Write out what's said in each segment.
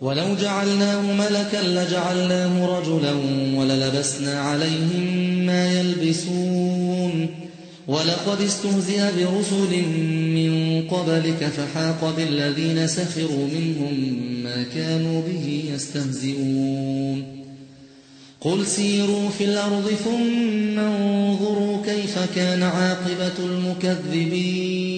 ولو جعلناه ملكا لجعلناه رجلا وللبسنا عليهم ما يلبسون. ولقد استهزئ برسل من قبلك فحاق بالذين سخروا منهم ما كانوا به يستهزئون. قل سيروا في الأرض ثم انظروا كيف كان عاقبة المكذبين.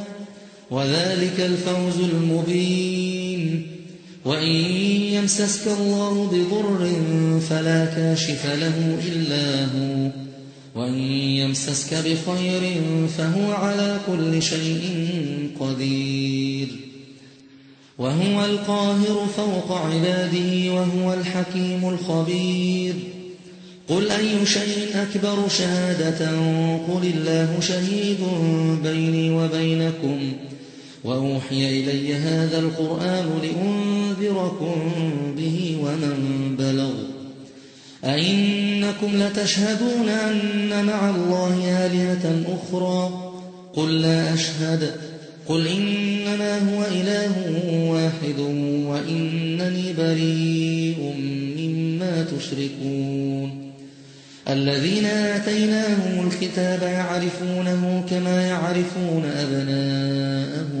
وذلك الفوز المبين. وإن يمسسك الله بضر فلا كاشف له إلا هو. وإن يمسسك بخير فهو على كل شيء قدير. وهو القاهر فوق عباده وهو الحكيم الخبير. قل أي شيء أكبر شهادة؟ قل الله شهيد بيني وبينكم. وأوحي إلي هذا القرآن لأنذركم به ومن بلغ. أئنكم لتشهدون أن مع الله آلهة أخرى؟ قل لا أشهد. قل إنما هو إله واحد وإنني بريء مما تشركون. الذين آتيناهم الكتاب يعرفونه كما يعرفون أبناءهم.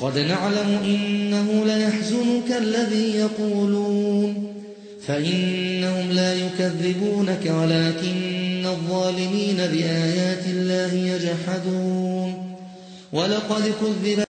قد نعلم إنه ليحزنك الذي يقولون. فإنهم لا يكذبونك ولكن الظالمين بآيات الله يجحدون. ولقد كذب